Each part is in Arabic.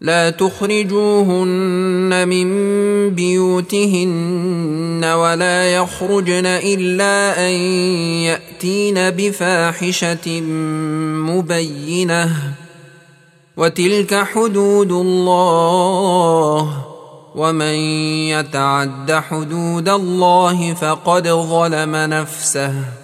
لا تخرجوهن من بيوتهن ولا يخرجن إلا أن يأتين بفاحشة مبينة. وتلك حدود الله. ومن يتعد حدود الله فقد ظلم نفسه.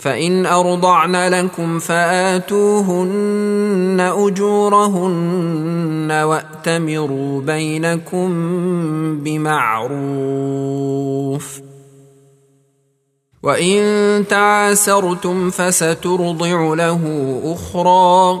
فإن أرضعن لكم فآتوهن أجورهن وأتمروا بينكم بمعروف. وإن تعاسرتم فسترضع له أخرى.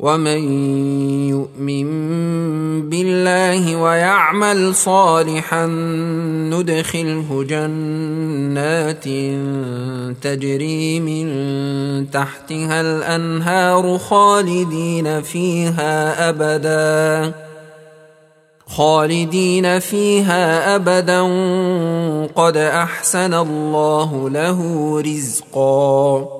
ومن يؤمن بالله ويعمل صالحا ندخله جنات تجري من تحتها الانهار خالدين فيها ابدا خالدين فيها ابدا قد احسن الله له رزقا